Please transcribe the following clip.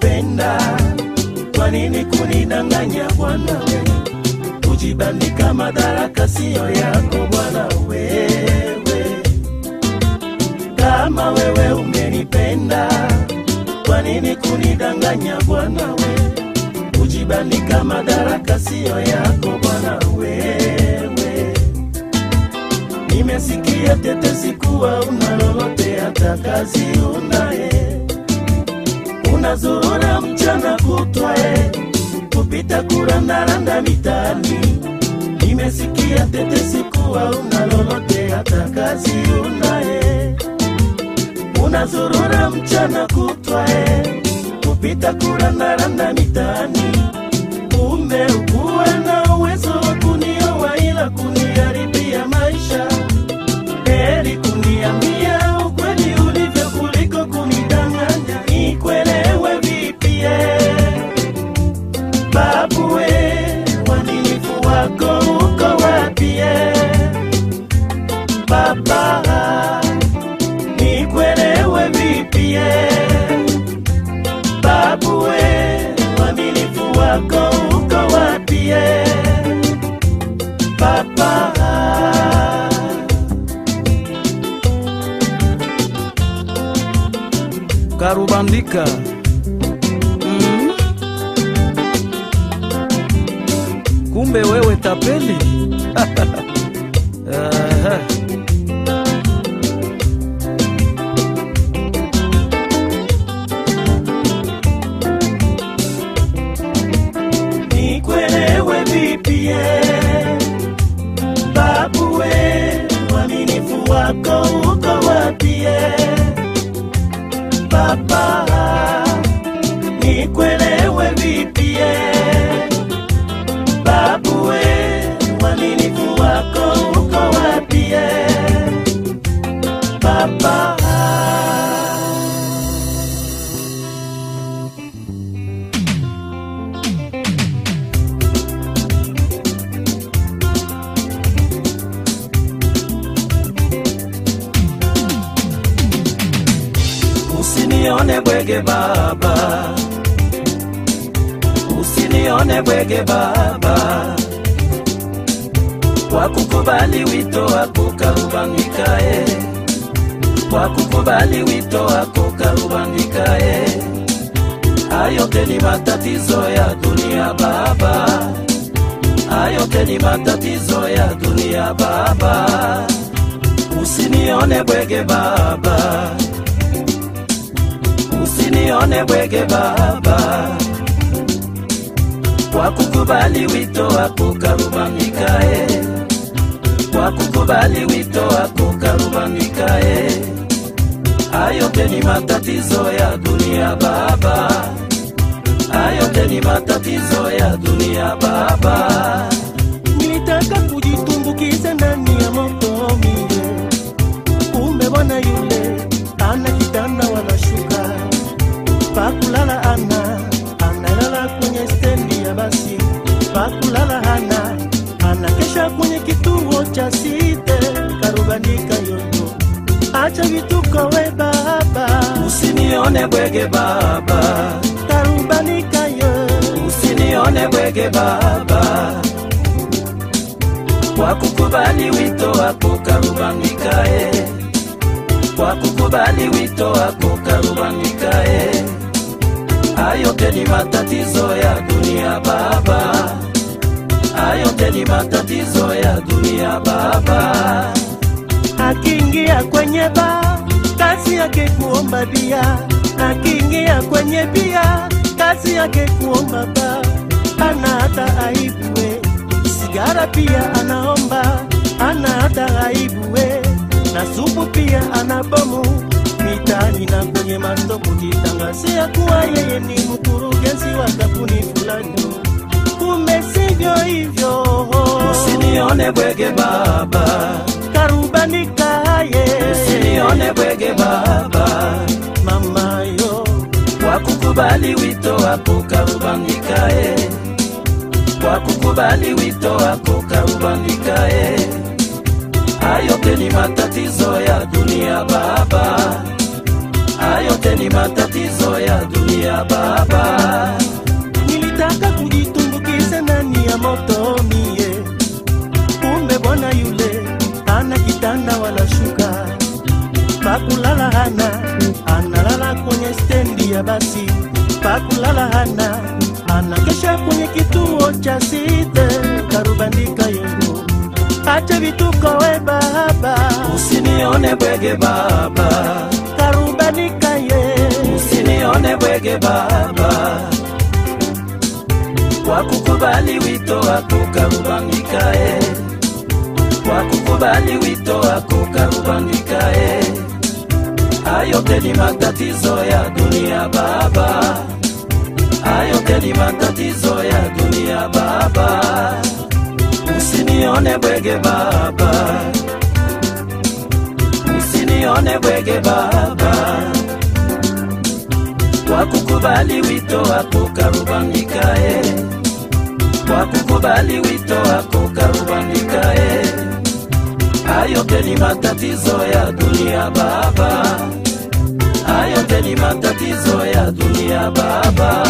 umenipenda, kwa nini kunidanganya Bwana we? Kujibandika madaraka siyo yako Bwana wewe. Kama wewe umenipenda, kwa nini kunidanganya Bwana we? Kujibandika madaraka siyo yako Bwana wewe. Nimesikia tetesi kuwa una lolote, hata kazi unaye, unazurura mchana kutwae kupita kurandaranda mitaani. Nimesikia tetesi kuwa una lolote, hata kazi unaye, unazurura mchana kutwae kupita kurandaranda mitaani. Karubandika mm. kumbe wewe tapeli Aha. Nikuelewe vipi? Babu we, uaminifu wako uko wapi Usinione bwege baba, usinione bwege baba, kwa kukubali wito wako karubandikae, kwa kukubali wito wako karubandikae. Hayote ni matatizo ya dunia baba, hayote ni matatizo ya dunia baba. Usinione bwege baba usinione bwege baba, kwa kukubali wito wako karubandikae, kwa kukubali wito wako karubandikae. Hayote ni matatizo ya dunia baba, hayote ni matatizo ya dunia baba. Pakulala hana. Anakesha kwenye kituo cha site karubandika yoyo acha vituko we baba. Usinione bwege baba. Karubandika yo usinione bwege baba. Kwa kukubali wito wako karubandikae kwa kukubali wito wako ni matatizo ya dunia baba, kwenye ba kazi yake kuomba bia, akiingia kwenye bia kazi yake kuomba ba, ana hata aibu we, sigara pia anaomba, ana hata aibu we na supu pia anabomu. Mitaani na kwenye masoko jitangazia kuwa yeye ni mkurugenzi wa kampuni fulani, kumbe sivyo hivyo. Usinione bwege baba, usinione bwege baba, mama yo, wakukubali wito wako ubangikae wakukubali wito wako kaubangikae ayote ni matatizo ya dunia baba, ayote ni matatizo ya dunia baba. Pakulala hana, analala kwenye stendi ya basi, pakulala hana, anakesha kwenye kituo cha site, karubandika yenu. Acha vituko we baba, Usinione bwege baba, karubandika ye, usinione bwege baba, kwa kukubali wito wako karubandikae, kwa kukubali wito wako karubandikae. Hayo te ni matatizo ya dunia baba, ayote ni matatizo ya dunia baba. Usinione bwege baba, usinione bwege baba, kwa kukubali wito wako karubandikae, kwa kukubali wito wako karubandikae. Hayo te ni matatizo ya dunia baba, hayo te ni matatizo ya dunia baba.